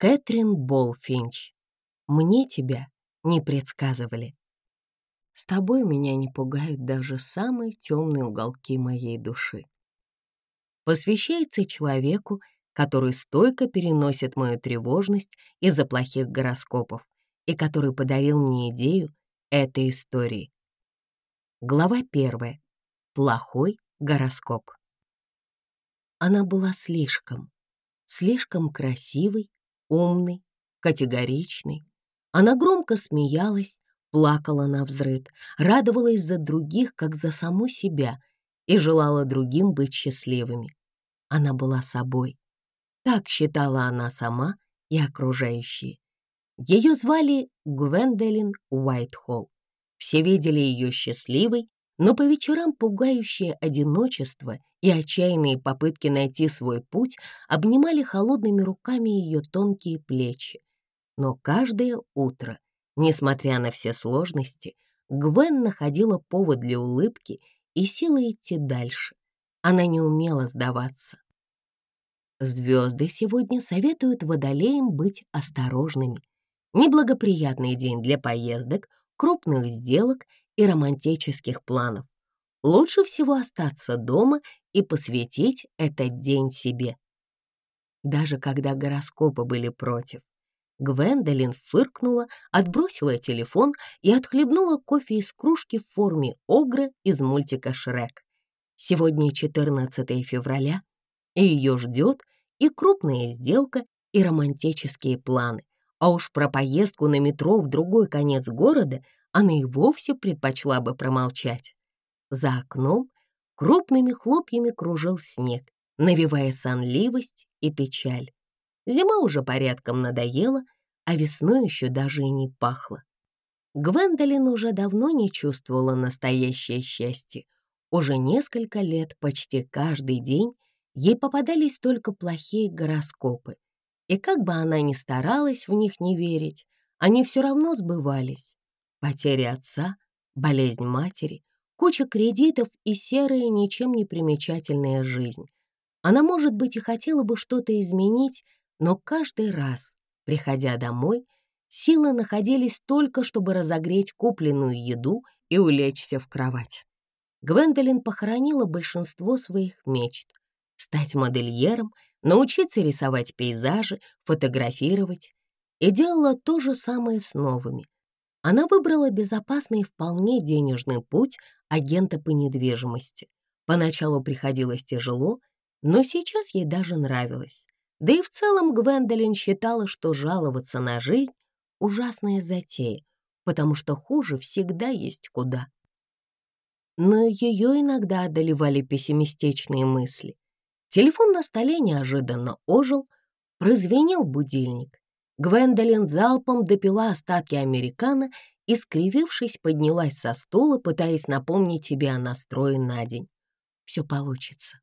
Кэтрин Болфинч. Мне тебя не предсказывали. С тобой меня не пугают даже самые темные уголки моей души. Посвящается человеку, который стойко переносит мою тревожность из-за плохих гороскопов и который подарил мне идею этой истории. Глава первая. Плохой гороскоп. Она была слишком, слишком красивой, умной, категоричной. Она громко смеялась, плакала на взрыд, радовалась за других, как за саму себя, и желала другим быть счастливыми. Она была собой. Так считала она сама и окружающие. Ее звали Гвендолин Уайтхолл. Все видели ее счастливой, но по вечерам пугающее одиночество и отчаянные попытки найти свой путь обнимали холодными руками ее тонкие плечи. Но каждое утро, несмотря на все сложности, Гвен находила повод для улыбки и силы идти дальше. Она не умела сдаваться. Звезды сегодня советуют водолеям быть осторожными. Неблагоприятный день для поездок — крупных сделок и романтических планов. Лучше всего остаться дома и посвятить этот день себе. Даже когда гороскопы были против, Гвендолин фыркнула, отбросила телефон и отхлебнула кофе из кружки в форме огра из мультика «Шрек». Сегодня 14 февраля, и ее ждет и крупная сделка, и романтические планы. А уж про поездку на метро в другой конец города она и вовсе предпочла бы промолчать. За окном крупными хлопьями кружил снег, навевая сонливость и печаль. Зима уже порядком надоела, а весной еще даже и не пахло. Гвендолин уже давно не чувствовала настоящее счастье. Уже несколько лет, почти каждый день, ей попадались только плохие гороскопы — и как бы она ни старалась в них не верить, они все равно сбывались. Потеря отца, болезнь матери, куча кредитов и серая, ничем не примечательная жизнь. Она, может быть, и хотела бы что-то изменить, но каждый раз, приходя домой, силы находились только, чтобы разогреть купленную еду и улечься в кровать. Гвендолин похоронила большинство своих мечт. Стать модельером — научиться рисовать пейзажи, фотографировать. И делала то же самое с новыми. Она выбрала безопасный и вполне денежный путь агента по недвижимости. Поначалу приходилось тяжело, но сейчас ей даже нравилось. Да и в целом Гвендолин считала, что жаловаться на жизнь — ужасная затея, потому что хуже всегда есть куда. Но ее иногда одолевали пессимистичные мысли. Телефон на столе неожиданно ожил, прозвенел будильник. Гвендолин залпом допила остатки американо и, скривившись, поднялась со стула, пытаясь напомнить себе о настрое на день. Все получится.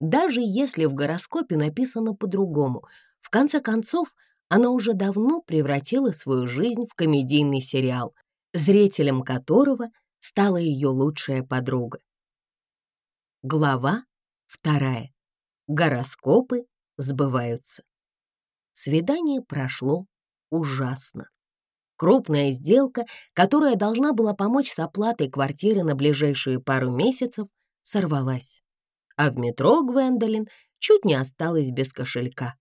Даже если в гороскопе написано по-другому, в конце концов, она уже давно превратила свою жизнь в комедийный сериал, зрителем которого стала ее лучшая подруга. Глава вторая. Гороскопы сбываются. Свидание прошло ужасно. Крупная сделка, которая должна была помочь с оплатой квартиры на ближайшие пару месяцев, сорвалась. А в метро Гвендолин чуть не осталась без кошелька.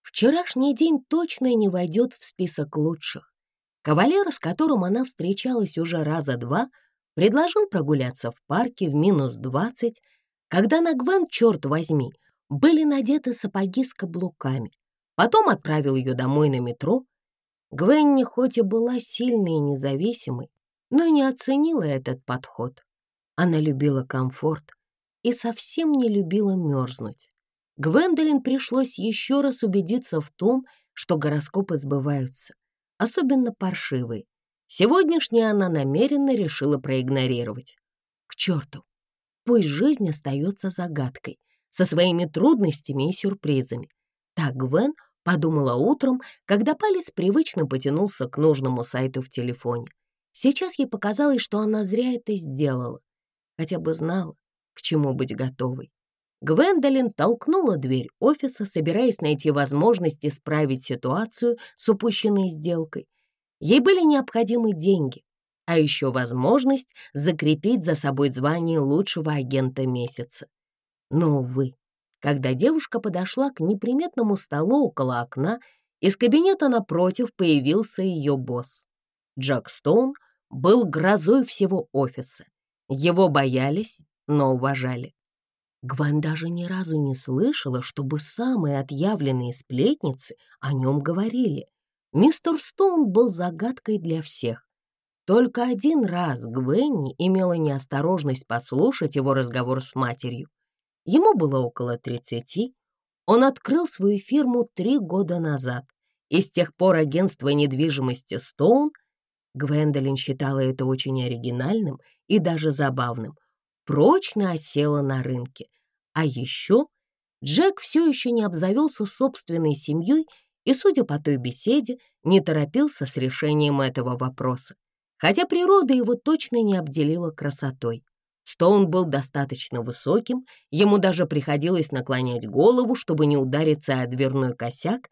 Вчерашний день точно не войдет в список лучших. Кавалер, с которым она встречалась уже раза два, предложил прогуляться в парке в минус двадцать, когда на Гвен, черт возьми, были надеты сапоги с каблуками. Потом отправил ее домой на метро. Гвенни хоть и была сильной и независимой, но не оценила этот подход. Она любила комфорт и совсем не любила мерзнуть. Гвендолин пришлось еще раз убедиться в том, что гороскопы сбываются, особенно паршивые. Сегодняшнее она намеренно решила проигнорировать. К черту! Пусть жизнь остается загадкой, со своими трудностями и сюрпризами. Так Гвен подумала утром, когда палец привычно потянулся к нужному сайту в телефоне. Сейчас ей показалось, что она зря это сделала, хотя бы знала, к чему быть готовой. Гвендолин толкнула дверь офиса, собираясь найти возможность исправить ситуацию с упущенной сделкой. Ей были необходимы деньги, а еще возможность закрепить за собой звание лучшего агента месяца. Но, увы, когда девушка подошла к неприметному столу около окна, из кабинета напротив появился ее босс. Джек Стоун был грозой всего офиса. Его боялись, но уважали. Гван даже ни разу не слышала, чтобы самые отъявленные сплетницы о нем говорили. Мистер Стоун был загадкой для всех. Только один раз Гвенни имела неосторожность послушать его разговор с матерью. Ему было около тридцати. Он открыл свою фирму три года назад, и с тех пор агентство недвижимости «Стоун» Гвендолин считала это очень оригинальным и даже забавным — прочно осела на рынке. А еще Джек все еще не обзавелся собственной семьей и, судя по той беседе, не торопился с решением этого вопроса. Хотя природа его точно не обделила красотой. Стоун был достаточно высоким, ему даже приходилось наклонять голову, чтобы не удариться о дверной косяк.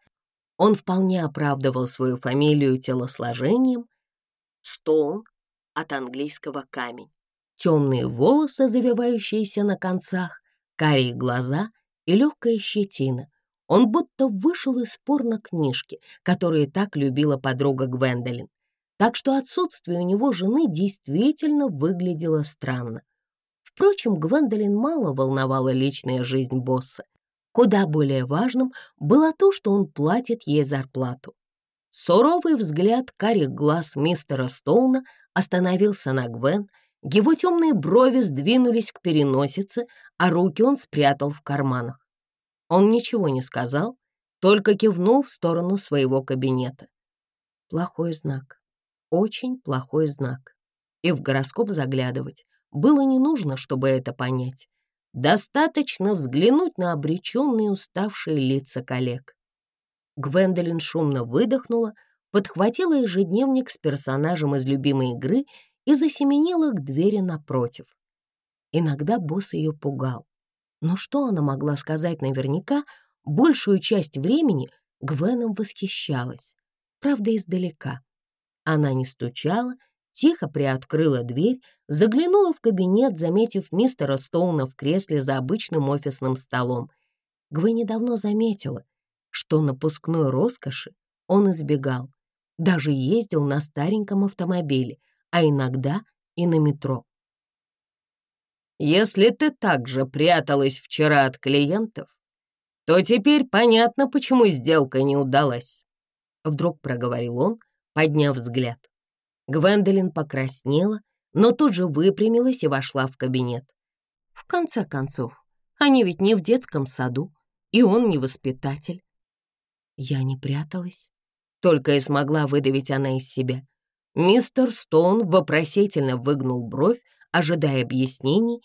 Он вполне оправдывал свою фамилию телосложением. Стоун от английского камень темные волосы, завивающиеся на концах, карие глаза и легкая щетина. Он будто вышел из порно-книжки, которые так любила подруга Гвендолин. Так что отсутствие у него жены действительно выглядело странно. Впрочем, Гвендолин мало волновала личная жизнь босса. Куда более важным было то, что он платит ей зарплату. Суровый взгляд карих глаз мистера Стоуна остановился на Гвен, его темные брови сдвинулись к переносице, а руки он спрятал в карманах. Он ничего не сказал, только кивнул в сторону своего кабинета. Плохой знак, очень плохой знак. И в гороскоп заглядывать было не нужно, чтобы это понять. Достаточно взглянуть на обреченные уставшие лица коллег. Гвендолин шумно выдохнула, подхватила ежедневник с персонажем из любимой игры и засеменила к двери напротив. Иногда босс ее пугал. Но что она могла сказать наверняка, большую часть времени Гвеном восхищалась, правда, издалека. Она не стучала, тихо приоткрыла дверь, заглянула в кабинет, заметив мистера Стоуна в кресле за обычным офисным столом. Гвен недавно заметила, что напускной роскоши он избегал, даже ездил на стареньком автомобиле, а иногда и на метро. «Если ты также пряталась вчера от клиентов, то теперь понятно, почему сделка не удалась», — вдруг проговорил он, подняв взгляд. Гвендолин покраснела, но тут же выпрямилась и вошла в кабинет. В конце концов, они ведь не в детском саду, и он не воспитатель. Я не пряталась, только и смогла выдавить она из себя. Мистер Стоун вопросительно выгнул бровь, ожидая объяснений,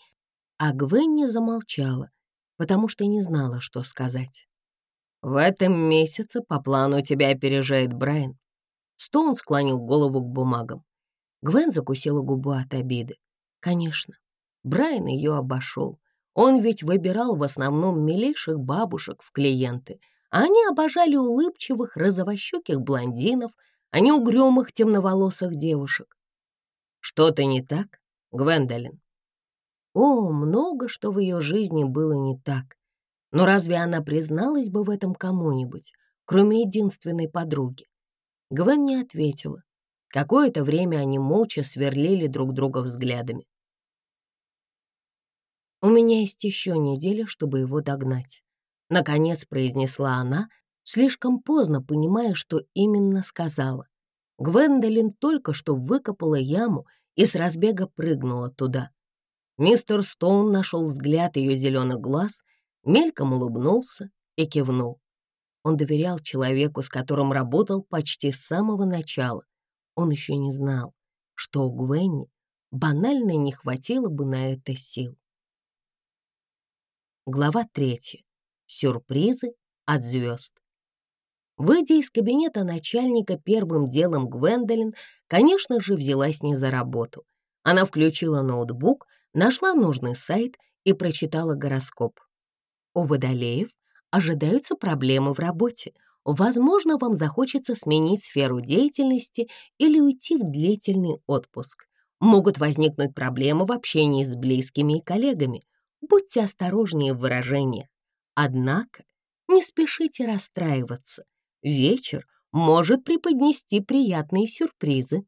а Гвенни замолчала, потому что не знала, что сказать. «В этом месяце по плану тебя опережает Брайан». Стоун склонил голову к бумагам. Гвен закусила губу от обиды. Конечно, Брайан ее обошел. Он ведь выбирал в основном милейших бабушек в клиенты, а они обожали улыбчивых розовощеких блондинов — а не угрюмых темноволосых девушек. Что-то не так, Гвендолин? О, много что в ее жизни было не так. Но разве она призналась бы в этом кому-нибудь, кроме единственной подруги? Гвен не ответила. Какое-то время они молча сверлили друг друга взглядами. «У меня есть еще неделя, чтобы его догнать», — наконец произнесла она, слишком поздно понимая, что именно сказала. Гвендолин только что выкопала яму и с разбега прыгнула туда. Мистер Стоун нашел взгляд ее зеленых глаз, мельком улыбнулся и кивнул. Он доверял человеку, с которым работал почти с самого начала. Он еще не знал, что у Гвенни банально не хватило бы на это сил. Глава третья. Сюрпризы от звезд. Выйдя из кабинета начальника, первым делом Гвендолин, конечно же, взялась не за работу. Она включила ноутбук, нашла нужный сайт и прочитала гороскоп. У водолеев ожидаются проблемы в работе. Возможно, вам захочется сменить сферу деятельности или уйти в длительный отпуск. Могут возникнуть проблемы в общении с близкими и коллегами. Будьте осторожнее в выражениях. Однако не спешите расстраиваться. Вечер может преподнести приятные сюрпризы.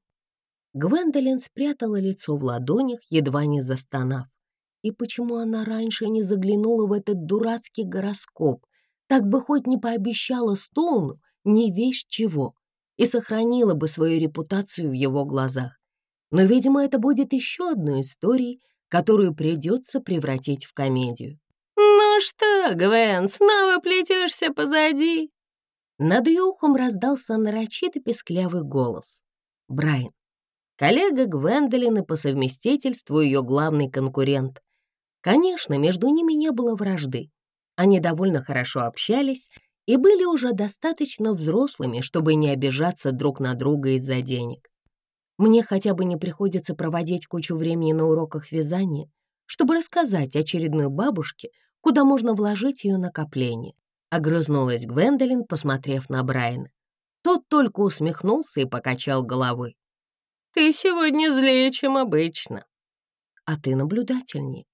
Гвендолин спрятала лицо в ладонях, едва не застонав. И почему она раньше не заглянула в этот дурацкий гороскоп? Так бы хоть не пообещала Стоуну ни вещь чего и сохранила бы свою репутацию в его глазах. Но, видимо, это будет еще одной историей, которую придется превратить в комедию. «Ну что, Гвен, снова плетешься позади?» Над ее ухом раздался нарочито песклявый голос. Брайан, коллега Гвендолин и по совместительству ее главный конкурент. Конечно, между ними не было вражды. Они довольно хорошо общались и были уже достаточно взрослыми, чтобы не обижаться друг на друга из-за денег. Мне хотя бы не приходится проводить кучу времени на уроках вязания, чтобы рассказать очередной бабушке, куда можно вложить ее накопление. Огрызнулась Гвендолин, посмотрев на Брайана. Тот только усмехнулся и покачал головой. «Ты сегодня злее, чем обычно». «А ты наблюдательнее.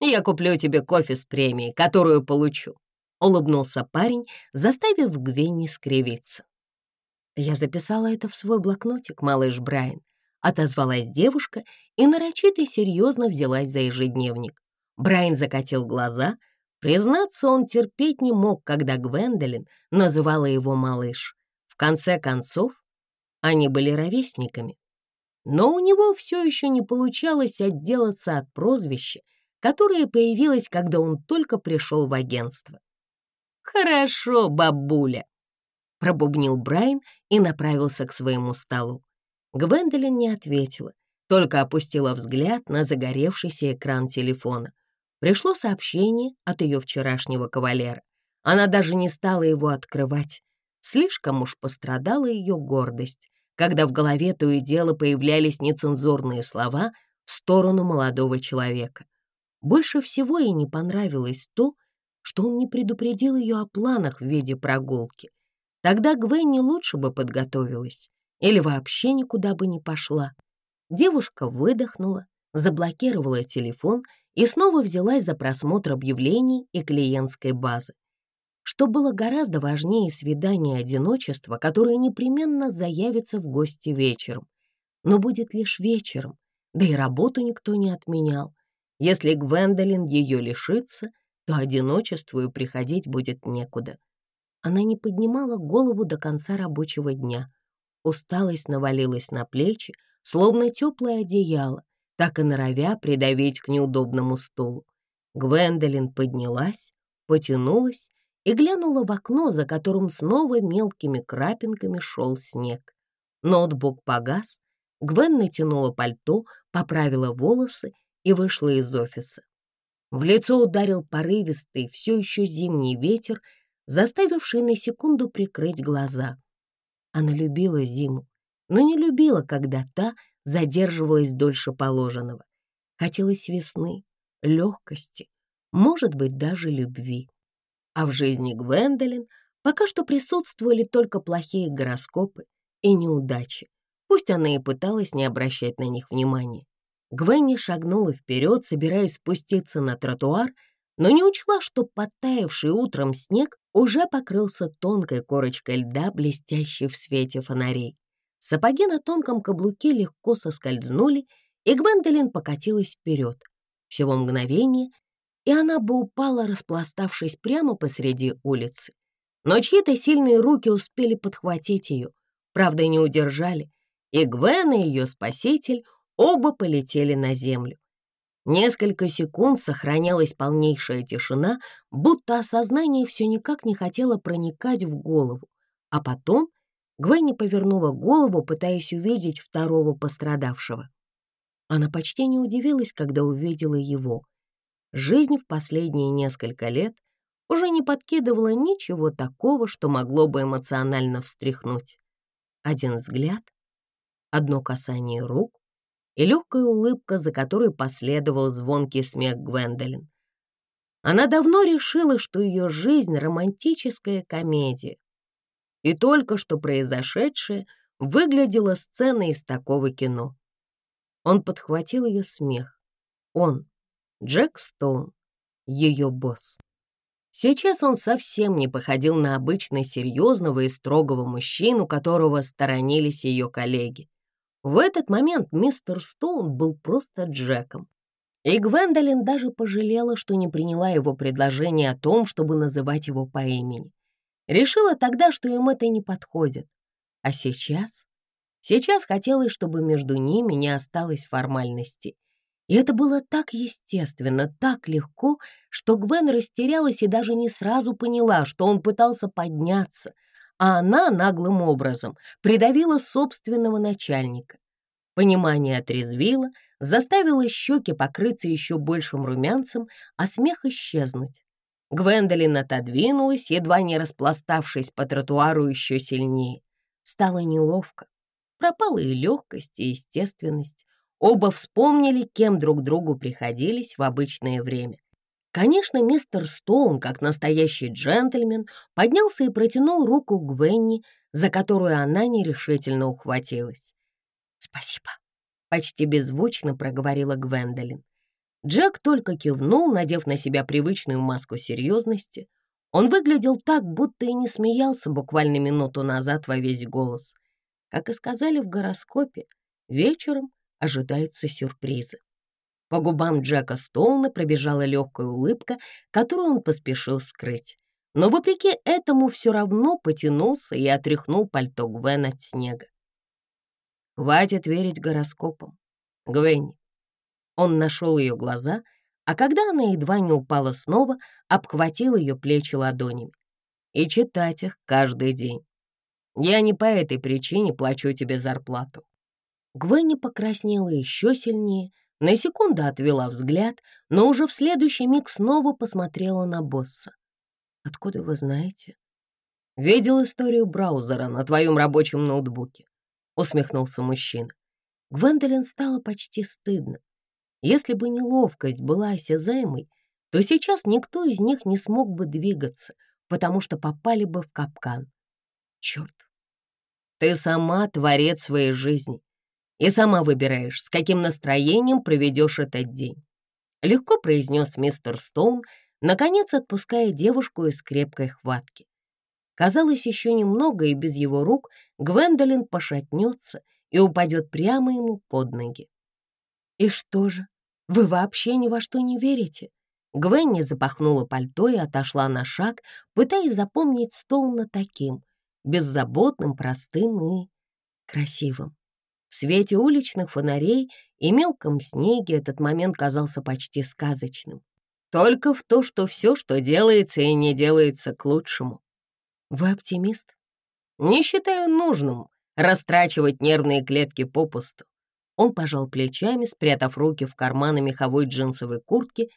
«Я куплю тебе кофе с премией, которую получу», — улыбнулся парень, заставив Гвенни скривиться. «Я записала это в свой блокнотик, малыш Брайан», — отозвалась девушка и нарочито серьезно взялась за ежедневник. Брайан закатил глаза. Признаться, он терпеть не мог, когда Гвендолин называла его малыш. В конце концов, они были ровесниками. Но у него все еще не получалось отделаться от прозвища, которая появилась, когда он только пришел в агентство. «Хорошо, бабуля», — пробубнил Брайан и направился к своему столу. Гвендолин не ответила, только опустила взгляд на загоревшийся экран телефона. Пришло сообщение от ее вчерашнего кавалера. Она даже не стала его открывать. Слишком уж пострадала ее гордость, когда в голове то и дело появлялись нецензурные слова в сторону молодого человека. Больше всего ей не понравилось то, что он не предупредил ее о планах в виде прогулки. Тогда Гвенни лучше бы подготовилась или вообще никуда бы не пошла. Девушка выдохнула, заблокировала телефон и снова взялась за просмотр объявлений и клиентской базы. Что было гораздо важнее свидания одиночества, которое непременно заявится в гости вечером. Но будет лишь вечером, да и работу никто не отменял. Если Гвендолин ее лишится, то одиночеству и приходить будет некуда. Она не поднимала голову до конца рабочего дня. Усталость навалилась на плечи, словно теплое одеяло, так и норовя придавить к неудобному стулу. Гвендолин поднялась, потянулась и глянула в окно, за которым снова мелкими крапинками шел снег. Ноутбук погас, Гвен натянула пальто, поправила волосы и вышла из офиса. В лицо ударил порывистый, все еще зимний ветер, заставивший на секунду прикрыть глаза. Она любила зиму, но не любила, когда та задерживалась дольше положенного. Хотелось весны, легкости, может быть, даже любви. А в жизни Гвендолин пока что присутствовали только плохие гороскопы и неудачи. Пусть она и пыталась не обращать на них внимания. Гвенни шагнула вперед, собираясь спуститься на тротуар, но не учла, что подтаявший утром снег уже покрылся тонкой корочкой льда, блестящей в свете фонарей. Сапоги на тонком каблуке легко соскользнули, и Гвендолин покатилась вперед. Всего мгновение, и она бы упала, распластавшись прямо посреди улицы. Но чьи-то сильные руки успели подхватить ее, правда, не удержали, и Гвен и ее спаситель Оба полетели на землю. Несколько секунд сохранялась полнейшая тишина, будто осознание все никак не хотело проникать в голову. А потом Гвенни повернула голову, пытаясь увидеть второго пострадавшего. Она почти не удивилась, когда увидела его. Жизнь в последние несколько лет уже не подкидывала ничего такого, что могло бы эмоционально встряхнуть. Один взгляд, одно касание рук, и легкая улыбка, за которой последовал звонкий смех Гвендолин. Она давно решила, что ее жизнь — романтическая комедия. И только что произошедшее выглядело сценой из такого кино. Он подхватил ее смех. Он, Джек Стоун, ее босс. Сейчас он совсем не походил на обычно серьезного и строгого мужчину, которого сторонились ее коллеги. В этот момент мистер Стоун был просто Джеком. И Гвендолин даже пожалела, что не приняла его предложение о том, чтобы называть его по имени. Решила тогда, что им это не подходит. А сейчас? Сейчас хотелось, чтобы между ними не осталось формальности. И это было так естественно, так легко, что Гвен растерялась и даже не сразу поняла, что он пытался подняться, а она наглым образом придавила собственного начальника. Понимание отрезвило, заставило щеки покрыться еще большим румянцем, а смех исчезнуть. Гвендолин отодвинулась, едва не распластавшись по тротуару еще сильнее. Стало неловко. Пропала и легкость, и естественность. Оба вспомнили, кем друг другу приходились в обычное время. Конечно, мистер Стоун, как настоящий джентльмен, поднялся и протянул руку Гвенни, за которую она нерешительно ухватилась. «Спасибо», — почти беззвучно проговорила Гвендолин. Джек только кивнул, надев на себя привычную маску серьезности. Он выглядел так, будто и не смеялся буквально минуту назад во весь голос. Как и сказали в гороскопе, вечером ожидаются сюрпризы. По губам Джека Стоуна пробежала легкая улыбка, которую он поспешил скрыть. Но вопреки этому все равно потянулся и отряхнул пальто Гвен от снега. Хватит верить гороскопам. Гвенни. Он нашел ее глаза, а когда она едва не упала снова, обхватил ее плечи ладонями. И читать их каждый день. Я не по этой причине плачу тебе зарплату. Гвенни покраснела еще сильнее, на секунду отвела взгляд, но уже в следующий миг снова посмотрела на босса. «Откуда вы знаете?» «Видел историю браузера на твоем рабочем ноутбуке», — усмехнулся мужчина. Гвендолин стало почти стыдно. Если бы неловкость была осязаемой, то сейчас никто из них не смог бы двигаться, потому что попали бы в капкан. Черт! Ты сама творец своей жизни и сама выбираешь, с каким настроением проведешь этот день. Легко произнес мистер Стоун, наконец отпуская девушку из крепкой хватки. Казалось, еще немного, и без его рук Гвендолин пошатнется и упадет прямо ему под ноги. «И что же, вы вообще ни во что не верите?» Гвенни запахнула пальто и отошла на шаг, пытаясь запомнить Стоуна таким, беззаботным, простым и красивым. В свете уличных фонарей и мелком снеге этот момент казался почти сказочным. Только в то, что все, что делается и не делается к лучшему. Вы оптимист? Не считаю нужным растрачивать нервные клетки попусту. Он пожал плечами, спрятав руки в карманы меховой джинсовой куртки.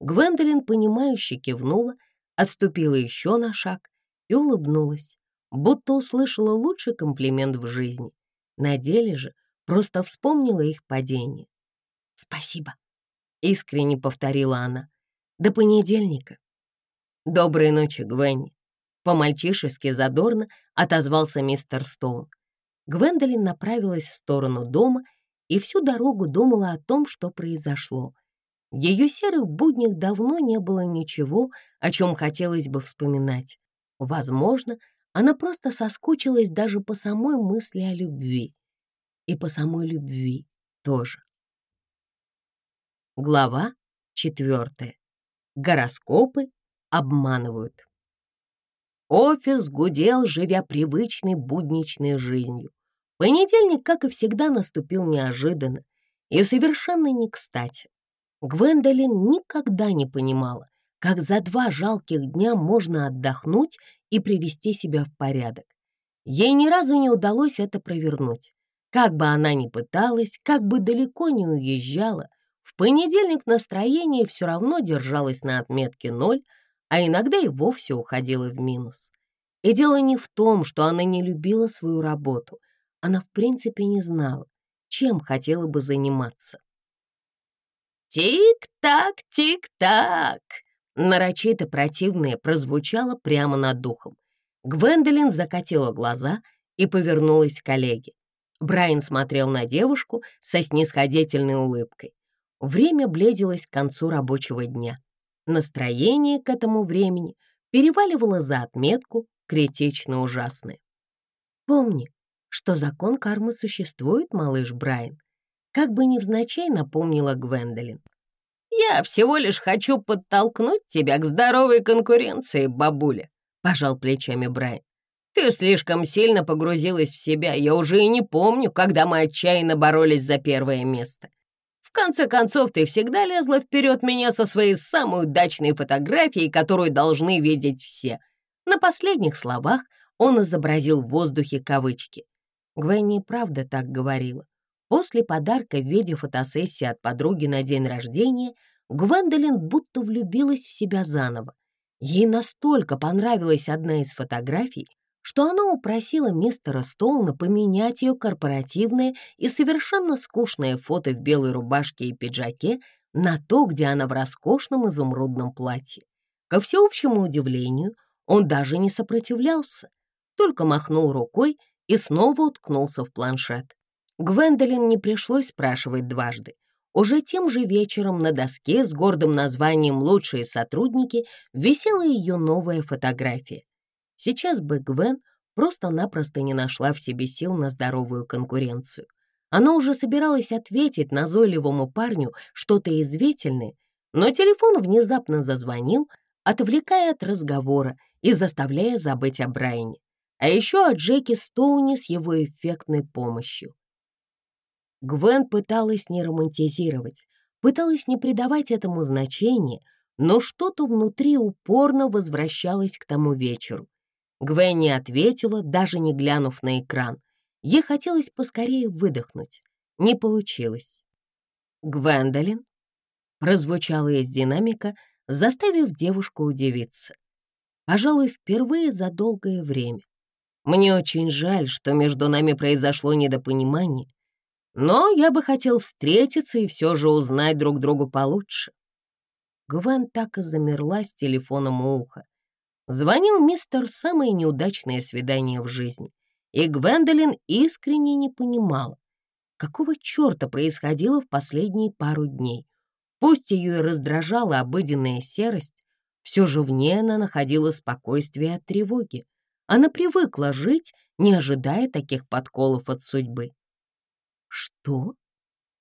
Гвендолин, понимающе кивнула, отступила еще на шаг и улыбнулась, будто услышала лучший комплимент в жизни. На деле же просто вспомнила их падение. «Спасибо», — искренне повторила она. «До понедельника». «Доброй ночи, Гвенни», — по-мальчишески задорно отозвался мистер Стоун. Гвендолин направилась в сторону дома и всю дорогу думала о том, что произошло. В ее серых буднях давно не было ничего, о чем хотелось бы вспоминать. Возможно, она просто соскучилась даже по самой мысли о любви. И по самой любви тоже. Глава четвертая. Гороскопы обманывают. Офис гудел, живя привычной будничной жизнью. Понедельник, как и всегда, наступил неожиданно и совершенно не кстати. Гвендолин никогда не понимала, как за два жалких дня можно отдохнуть и привести себя в порядок. Ей ни разу не удалось это провернуть. Как бы она ни пыталась, как бы далеко не уезжала, в понедельник настроение все равно держалось на отметке ноль, а иногда и вовсе уходило в минус. И дело не в том, что она не любила свою работу. Она в принципе не знала, чем хотела бы заниматься. «Тик-так, тик-так!» Нарочито противное прозвучало прямо над духом. Гвендолин закатила глаза и повернулась к коллеге. Брайан смотрел на девушку со снисходительной улыбкой. Время близилось к концу рабочего дня. Настроение к этому времени переваливало за отметку критично ужасное. Помни, что закон кармы существует, малыш Брайан, как бы невзначай напомнила Гвендолин. «Я всего лишь хочу подтолкнуть тебя к здоровой конкуренции, бабуля», — пожал плечами Брайан. «Ты слишком сильно погрузилась в себя, я уже и не помню, когда мы отчаянно боролись за первое место. В конце концов, ты всегда лезла вперед меня со своей самой удачной фотографией, которую должны видеть все». На последних словах он изобразил в воздухе кавычки. Гвенни правда так говорила. После подарка в виде фотосессии от подруги на день рождения Гвендолин будто влюбилась в себя заново. Ей настолько понравилась одна из фотографий, что она упросила мистера Стоуна поменять ее корпоративное и совершенно скучное фото в белой рубашке и пиджаке на то, где она в роскошном изумрудном платье. Ко всеобщему удивлению, он даже не сопротивлялся, только махнул рукой и снова уткнулся в планшет. Гвендолин не пришлось спрашивать дважды. Уже тем же вечером на доске с гордым названием «Лучшие сотрудники» висела ее новая фотография. Сейчас бы Гвен просто-напросто не нашла в себе сил на здоровую конкуренцию. Она уже собиралась ответить назойливому парню что-то извительное, но телефон внезапно зазвонил, отвлекая от разговора и заставляя забыть о Брайане а еще о Джеки Стоуне с его эффектной помощью. Гвен пыталась не романтизировать, пыталась не придавать этому значения, но что-то внутри упорно возвращалось к тому вечеру. Гвен не ответила, даже не глянув на экран. Ей хотелось поскорее выдохнуть. Не получилось. «Гвендолин?» прозвучало из динамика, заставив девушку удивиться. Пожалуй, впервые за долгое время. Мне очень жаль, что между нами произошло недопонимание, но я бы хотел встретиться и все же узнать друг другу получше. Гвен так и замерла с телефоном у уха. Звонил мистер «Самое неудачное свидание в жизни», и Гвендолин искренне не понимала, какого черта происходило в последние пару дней. Пусть ее и раздражала обыденная серость, все же в ней она находила спокойствие от тревоги. Она привыкла жить, не ожидая таких подколов от судьбы. «Что?»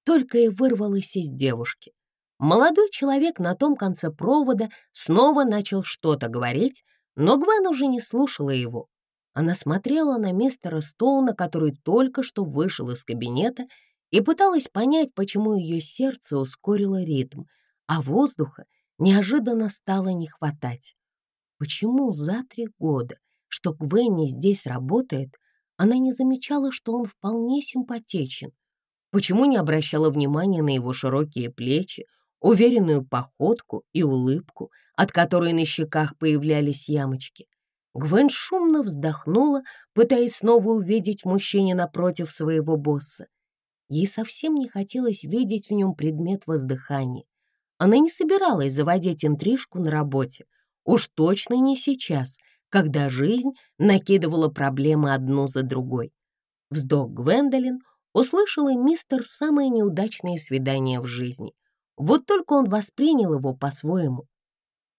Только и вырвалось из девушки. Молодой человек на том конце провода снова начал что-то говорить, но Гвен уже не слушала его. Она смотрела на мистера Стоуна, который только что вышел из кабинета, и пыталась понять, почему ее сердце ускорило ритм, а воздуха неожиданно стало не хватать. Почему за три года что Гвенни здесь работает, она не замечала, что он вполне симпатичен. Почему не обращала внимания на его широкие плечи, уверенную походку и улыбку, от которой на щеках появлялись ямочки? Гвен шумно вздохнула, пытаясь снова увидеть мужчине напротив своего босса. Ей совсем не хотелось видеть в нем предмет воздыхания. Она не собиралась заводить интрижку на работе. Уж точно не сейчас — когда жизнь накидывала проблемы одну за другой. Вздох Гвендолин услышал и мистер самое неудачное свидание в жизни. Вот только он воспринял его по-своему.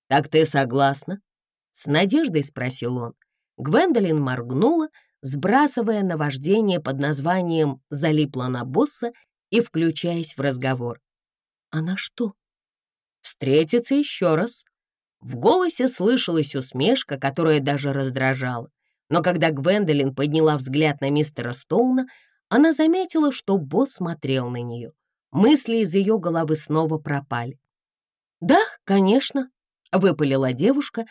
«Так ты согласна?» — с надеждой спросил он. Гвендолин моргнула, сбрасывая наваждение под названием «Залипла на босса» и включаясь в разговор. «Она что?» «Встретиться еще раз», в голосе слышалась усмешка, которая даже раздражала. Но когда Гвендолин подняла взгляд на мистера Стоуна, она заметила, что босс смотрел на нее. Мысли из ее головы снова пропали. «Да, конечно», — выпалила девушка,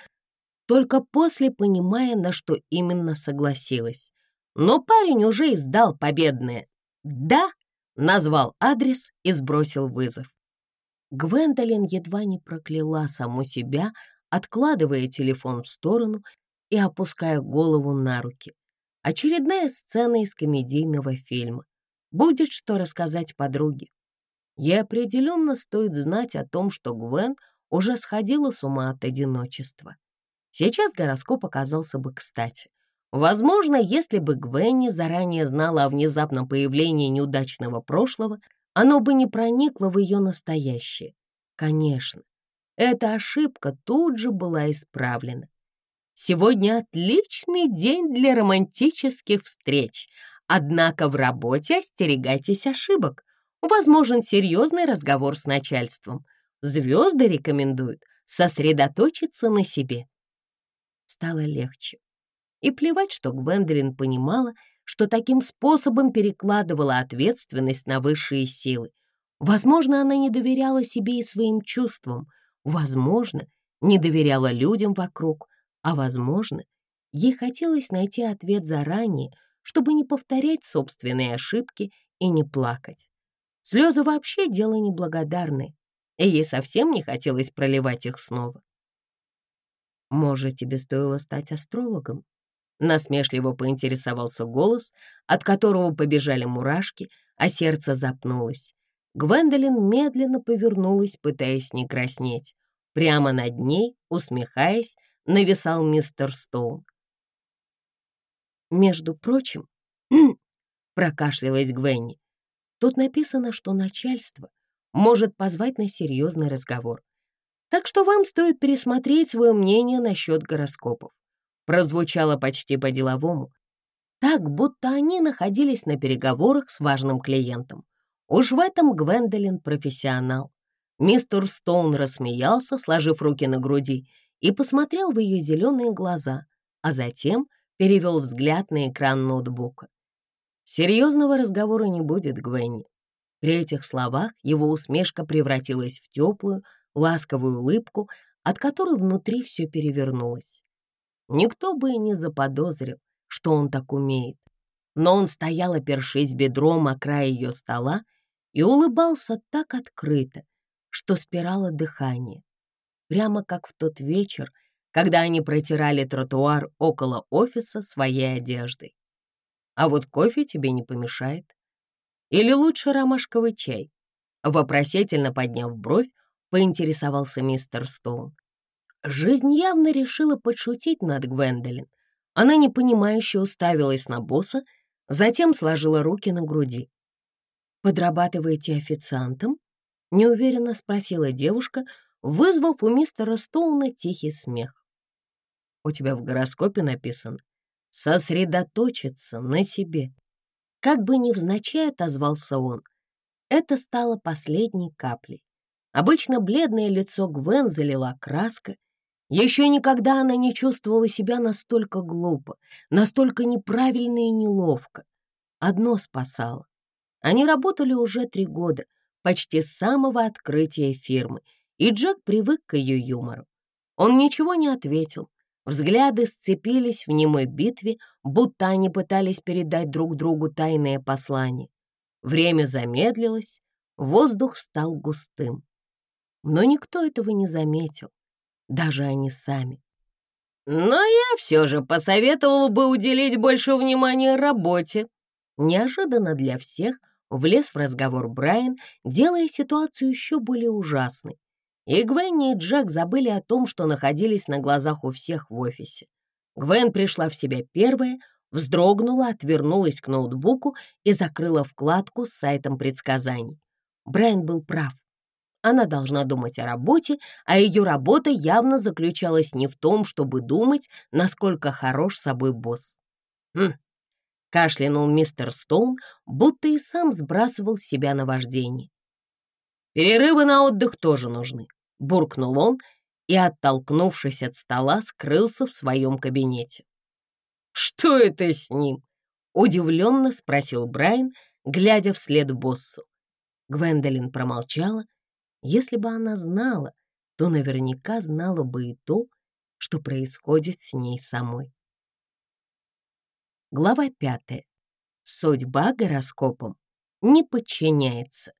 только после понимая, на что именно согласилась. Но парень уже издал победное «да», назвал адрес и сбросил вызов. Гвендолин едва не прокляла саму себя, откладывая телефон в сторону и опуская голову на руки. Очередная сцена из комедийного фильма. Будет что рассказать подруге. Ей определенно стоит знать о том, что Гвен уже сходила с ума от одиночества. Сейчас гороскоп оказался бы кстати. Возможно, если бы Гвенни заранее знала о внезапном появлении неудачного прошлого, оно бы не проникло в ее настоящее. Конечно, эта ошибка тут же была исправлена. Сегодня отличный день для романтических встреч, однако в работе остерегайтесь ошибок. Возможен серьезный разговор с начальством. Звезды рекомендуют сосредоточиться на себе. Стало легче. И плевать, что Гвендолин понимала, что таким способом перекладывала ответственность на высшие силы. Возможно, она не доверяла себе и своим чувствам, возможно, не доверяла людям вокруг, а возможно, ей хотелось найти ответ заранее, чтобы не повторять собственные ошибки и не плакать. Слезы вообще дело неблагодарное, и ей совсем не хотелось проливать их снова. «Может, тебе стоило стать астрологом?» Насмешливо поинтересовался голос, от которого побежали мурашки, а сердце запнулось. Гвендолин медленно повернулась, пытаясь не краснеть. Прямо над ней, усмехаясь, нависал мистер Стоун. «Между прочим», — прокашлялась Гвенни, «тут написано, что начальство может позвать на серьезный разговор. Так что вам стоит пересмотреть свое мнение насчет гороскопов прозвучало почти по-деловому, так, будто они находились на переговорах с важным клиентом. Уж в этом Гвендолин профессионал. Мистер Стоун рассмеялся, сложив руки на груди, и посмотрел в ее зеленые глаза, а затем перевел взгляд на экран ноутбука. Серьезного разговора не будет, Гвенни. При этих словах его усмешка превратилась в теплую, ласковую улыбку, от которой внутри все перевернулось. Никто бы и не заподозрил, что он так умеет. Но он стоял, опершись бедром о край ее стола, и улыбался так открыто, что спирало дыхание. Прямо как в тот вечер, когда они протирали тротуар около офиса своей одеждой. А вот кофе тебе не помешает. Или лучше ромашковый чай? Вопросительно подняв бровь, поинтересовался мистер Стоун. Жизнь явно решила подшутить над Гвендолин. Она непонимающе уставилась на босса, затем сложила руки на груди. «Подрабатываете официантом?» — неуверенно спросила девушка, вызвав у мистера Стоуна тихий смех. «У тебя в гороскопе написано «сосредоточиться на себе». Как бы невзначай отозвался он, это стало последней каплей. Обычно бледное лицо Гвен залила краска, еще никогда она не чувствовала себя настолько глупо, настолько неправильно и неловко. Одно спасало. Они работали уже три года, почти с самого открытия фирмы, и Джек привык к ее юмору. Он ничего не ответил. Взгляды сцепились в немой битве, будто они пытались передать друг другу тайное послание. Время замедлилось, воздух стал густым. Но никто этого не заметил даже они сами. Но я все же посоветовала бы уделить больше внимания работе. Неожиданно для всех влез в разговор Брайан, делая ситуацию еще более ужасной. И Гвенни и Джек забыли о том, что находились на глазах у всех в офисе. Гвен пришла в себя первая, вздрогнула, отвернулась к ноутбуку и закрыла вкладку с сайтом предсказаний. Брайан был прав. Она должна думать о работе, а ее работа явно заключалась не в том, чтобы думать, насколько хорош собой босс. «Хм», — кашлянул мистер Стоун, будто и сам сбрасывал себя на вождение. «Перерывы на отдых тоже нужны», — буркнул он и, оттолкнувшись от стола, скрылся в своем кабинете. «Что это с ним?» — удивленно спросил Брайан, глядя вслед боссу. Гвендолин промолчала, если бы она знала, то наверняка знала бы и то, что происходит с ней самой. Глава пятая. Судьба гороскопам не подчиняется.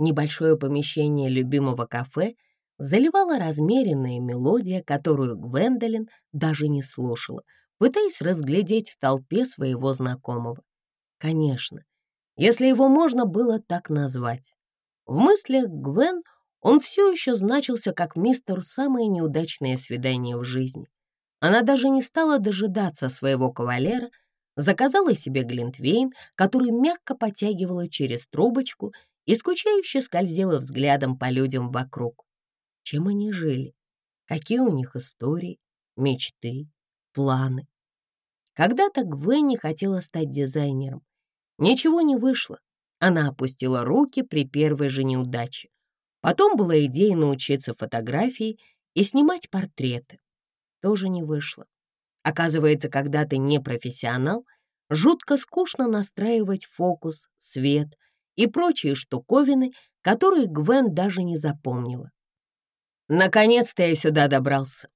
Небольшое помещение любимого кафе заливала размеренная мелодия, которую Гвендолин даже не слушала, пытаясь разглядеть в толпе своего знакомого. Конечно, если его можно было так назвать. В мыслях Гвен он все еще значился как мистер самое неудачное свидание в жизни. Она даже не стала дожидаться своего кавалера, заказала себе глинтвейн, который мягко потягивала через трубочку и скучающе скользила взглядом по людям вокруг. Чем они жили? Какие у них истории, мечты, планы? Когда-то Гвенни хотела стать дизайнером. Ничего не вышло. Она опустила руки при первой же неудаче. Потом была идея научиться фотографии и снимать портреты. Тоже не вышло. Оказывается, когда ты не профессионал, жутко скучно настраивать фокус, свет и прочие штуковины, которые Гвен даже не запомнила. Наконец-то я сюда добрался.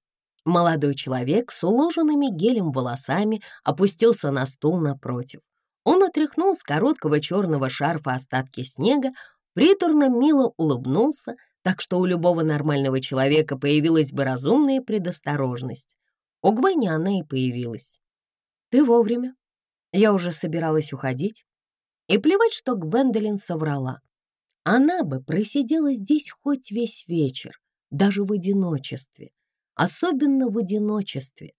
Молодой человек с уложенными гелем волосами опустился на стул напротив. Он отряхнул с короткого черного шарфа остатки снега, приторно мило улыбнулся, так что у любого нормального человека появилась бы разумная предосторожность. У Гвенни она и появилась. «Ты вовремя. Я уже собиралась уходить». И плевать, что Гвендолин соврала. Она бы просидела здесь хоть весь вечер, даже в одиночестве. Особенно в одиночестве.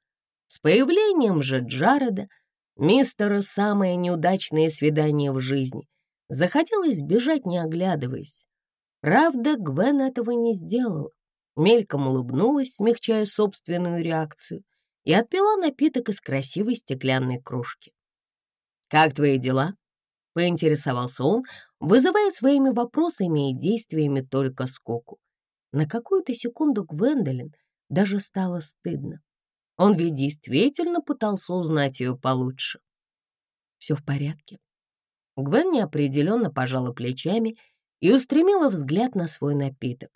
С появлением же Джареда, мистера самое неудачное свидание в жизни, захотелось бежать, не оглядываясь. Правда, Гвен этого не сделала. Мельком улыбнулась, смягчая собственную реакцию, и отпила напиток из красивой стеклянной кружки. «Как твои дела?» — поинтересовался он, вызывая своими вопросами и действиями только скуку. На какую-то секунду Гвендолин даже стало стыдно. Он ведь действительно пытался узнать ее получше. «Все в порядке?» Гвен неопределенно пожала плечами и устремила взгляд на свой напиток.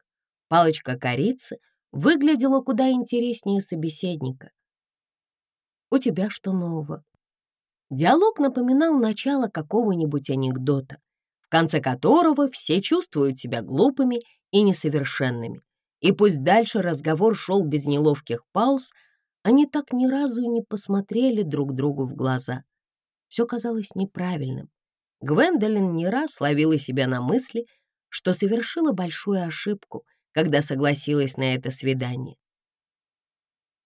Палочка корицы выглядела куда интереснее собеседника. «У тебя что нового?» Диалог напоминал начало какого-нибудь анекдота, в конце которого все чувствуют себя глупыми и несовершенными. И пусть дальше разговор шел без неловких пауз, они так ни разу и не посмотрели друг другу в глаза. Все казалось неправильным. Гвендолин не раз ловила себя на мысли, что совершила большую ошибку, когда согласилась на это свидание.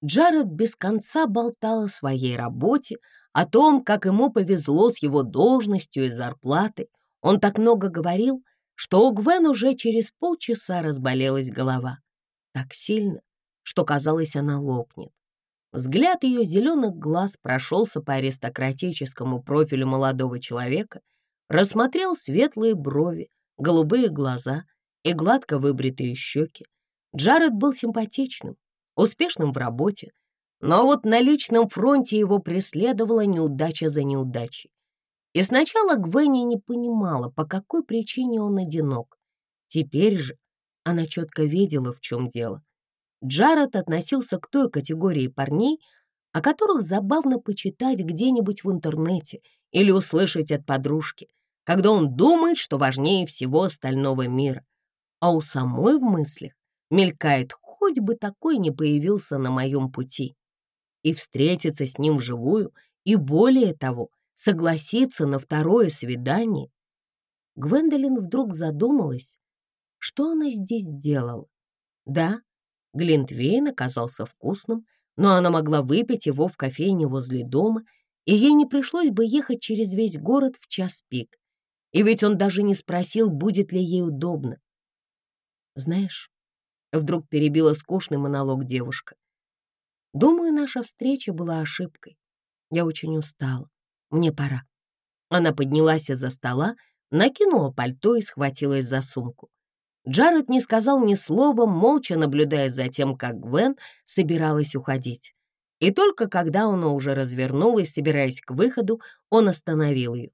Джаред без конца болтал о своей работе, о том, как ему повезло с его должностью и зарплатой. Он так много говорил, что у Гвен уже через полчаса разболелась голова. Так сильно, что казалось, она лопнет. Взгляд ее зеленых глаз прошелся по аристократическому профилю молодого человека, рассмотрел светлые брови, голубые глаза и гладко выбритые щеки. Джаред был симпатичным, успешным в работе, но вот на личном фронте его преследовала неудача за неудачей. И сначала Гвенни не понимала, по какой причине он одинок. Теперь же она четко видела, в чем дело. Джаред относился к той категории парней, о которых забавно почитать где-нибудь в интернете или услышать от подружки, когда он думает, что важнее всего остального мира. А у самой в мыслях мелькает, хоть бы такой не появился на моем пути. И встретиться с ним вживую, и более того — согласиться на второе свидание. Гвендолин вдруг задумалась, что она здесь делала. Да, Глинтвейн оказался вкусным, но она могла выпить его в кофейне возле дома, и ей не пришлось бы ехать через весь город в час пик. И ведь он даже не спросил, будет ли ей удобно. Знаешь, вдруг перебила скучный монолог девушка. Думаю, наша встреча была ошибкой. Я очень устала. Мне пора». Она поднялась из-за стола, накинула пальто и схватилась за сумку. Джаред не сказал ни слова, молча наблюдая за тем, как Гвен собиралась уходить. И только когда она уже развернулась, собираясь к выходу, он остановил ее.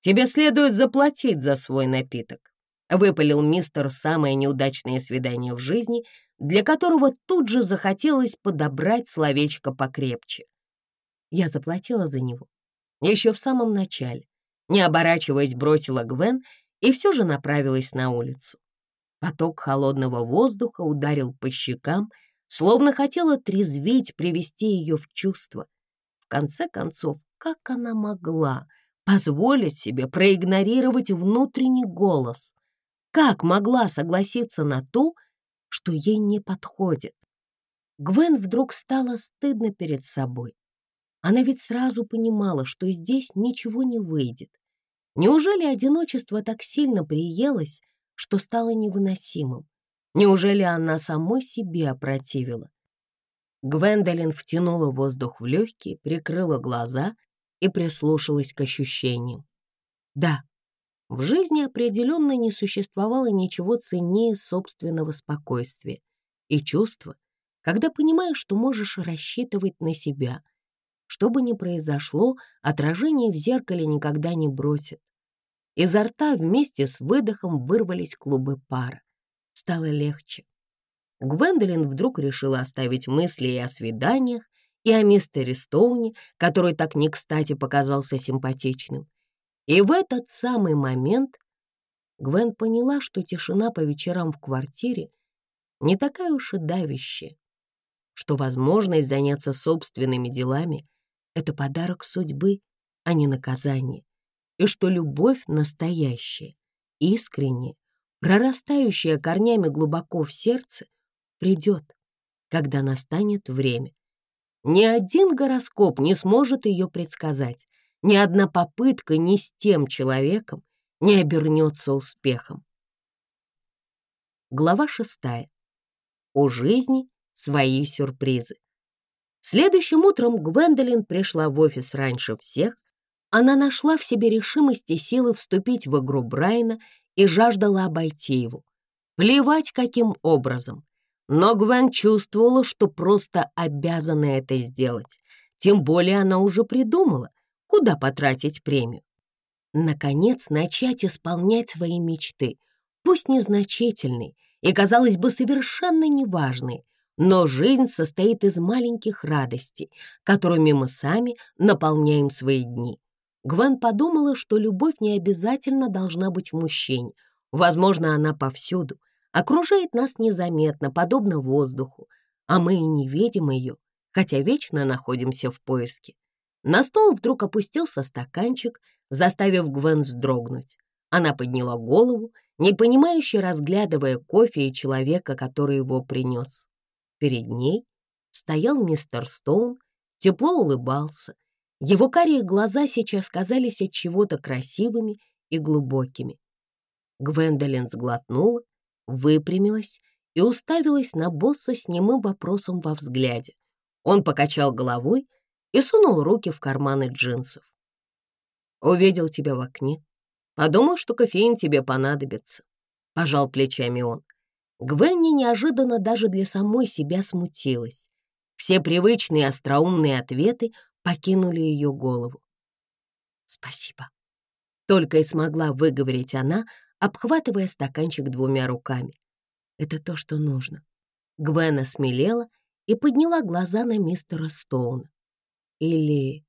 «Тебе следует заплатить за свой напиток», — выпалил мистер самое неудачное свидание в жизни, для которого тут же захотелось подобрать словечко покрепче. Я заплатила за него еще в самом начале. Не оборачиваясь, бросила Гвен и все же направилась на улицу. Поток холодного воздуха ударил по щекам, словно хотел отрезвить, привести ее в чувство. В конце концов, как она могла позволить себе проигнорировать внутренний голос? Как могла согласиться на то, что ей не подходит? Гвен вдруг стало стыдно перед собой. Она ведь сразу понимала, что здесь ничего не выйдет. Неужели одиночество так сильно приелось, что стало невыносимым? Неужели она самой себе опротивила? Гвендолин втянула воздух в легкие, прикрыла глаза и прислушалась к ощущениям. Да, в жизни определенно не существовало ничего ценнее собственного спокойствия и чувства, когда понимаешь, что можешь рассчитывать на себя. Что бы ни произошло, отражение в зеркале никогда не бросит. Изо рта вместе с выдохом вырвались клубы пара. Стало легче. Гвендолин вдруг решила оставить мысли и о свиданиях, и о мистере Стоуне, который так не кстати показался симпатичным. И в этот самый момент Гвен поняла, что тишина по вечерам в квартире не такая уж и давящая, что возможность заняться собственными делами — это подарок судьбы, а не наказание, и что любовь настоящая, искренняя, прорастающая корнями глубоко в сердце, придет, когда настанет время. Ни один гороскоп не сможет ее предсказать, ни одна попытка ни с тем человеком не обернется успехом. Глава шестая. У жизни свои сюрпризы. Следующим утром Гвендолин пришла в офис раньше всех. Она нашла в себе решимость и силы вступить в игру Брайана и жаждала обойти его. Плевать каким образом. Но Гвен чувствовала, что просто обязана это сделать. Тем более она уже придумала, куда потратить премию. Наконец, начать исполнять свои мечты, пусть незначительные и, казалось бы, совершенно неважные, но жизнь состоит из маленьких радостей, которыми мы сами наполняем свои дни. Гвен подумала, что любовь не обязательно должна быть в мужчине. Возможно, она повсюду — окружает нас незаметно, подобно воздуху, а мы и не видим ее, хотя вечно находимся в поиске. На стол вдруг опустился стаканчик, заставив Гвен вздрогнуть. Она подняла голову, непонимающе разглядывая кофе и человека, который его принес. Перед ней стоял мистер Стоун, тепло улыбался. Его карие глаза сейчас казались от чего-то красивыми и глубокими. Гвендолин сглотнула выпрямилась и уставилась на босса с немым вопросом во взгляде. Он покачал головой и сунул руки в карманы джинсов. «Увидел тебя в окне. Подумал, что кофеин тебе понадобится», — пожал плечами он. Гвенни неожиданно даже для самой себя смутилась. Все привычные остроумные ответы покинули ее голову. «Спасибо», — только и смогла выговорить она, обхватывая стаканчик двумя руками. Это то, что нужно. Гвена смелела и подняла глаза на мистера Стоуна. Или,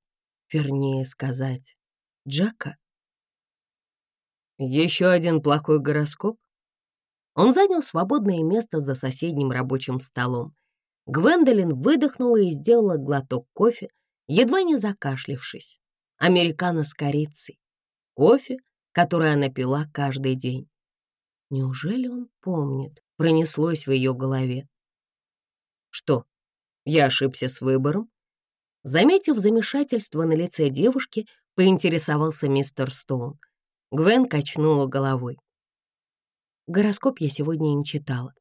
вернее сказать, Джака. Еще один плохой гороскоп. Он занял свободное место за соседним рабочим столом. Гвендолин выдохнула и сделала глоток кофе, едва не закашлившись. Американо с корицей. Кофе, который она пила каждый день. Неужели он помнит? Пронеслось в ее голове. Что, я ошибся с выбором? Заметив замешательство на лице девушки, поинтересовался мистер Стоун. Гвен качнула головой. Гороскоп я сегодня не читала.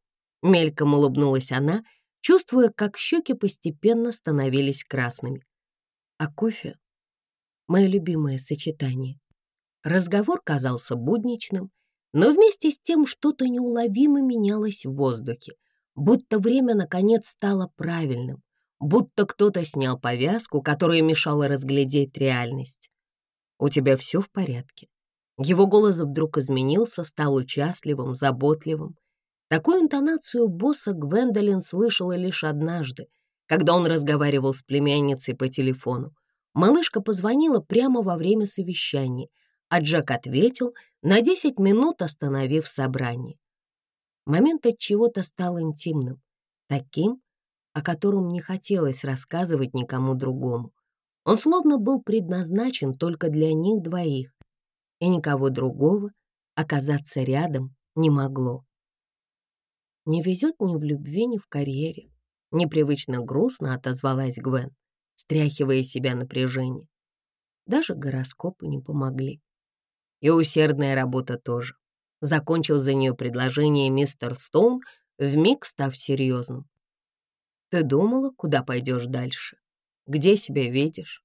Мельком улыбнулась она, чувствуя, как щеки постепенно становились красными. А кофе — мое любимое сочетание. Разговор казался будничным, но вместе с тем что-то неуловимо менялось в воздухе, будто время наконец стало правильным, будто кто-то снял повязку, которая мешала разглядеть реальность. «У тебя все в порядке?» Его голос вдруг изменился, стал участливым, заботливым. Такую интонацию босса Гвендолин слышала лишь однажды, когда он разговаривал с племянницей по телефону. Малышка позвонила прямо во время совещания — а Джек ответил, на 10 минут остановив собрание. Момент от чего-то стал интимным, таким, о котором не хотелось рассказывать никому другому. Он словно был предназначен только для них двоих, и никого другого оказаться рядом не могло. Не везет ни в любви, ни в карьере. Непривычно грустно отозвалась Гвен, стряхивая себя напряжение. Даже гороскопы не помогли. И усердная работа тоже. Закончил за нее предложение мистер Стоун, вмиг став серьезным. Ты думала, куда пойдешь дальше? Где себя видишь?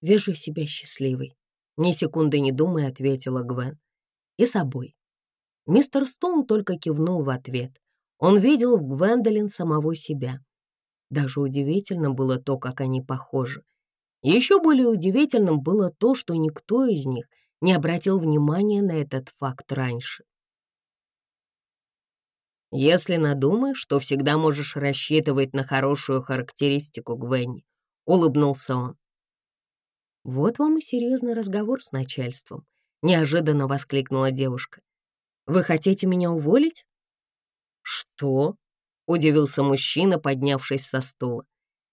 Вижу себя счастливой. Ни секунды не думая, ответила Гвен. И собой. Мистер Стоун только кивнул в ответ. Он видел в Гвендолин самого себя. Даже удивительно было то, как они похожи. Еще более удивительным было то, что никто из них не обратил внимания на этот факт раньше. «Если надумаешь, что всегда можешь рассчитывать на хорошую характеристику Гвенни», — улыбнулся он. «Вот вам и серьезный разговор с начальством», — неожиданно воскликнула девушка. «Вы хотите меня уволить?» «Что?» — удивился мужчина, поднявшись со стула.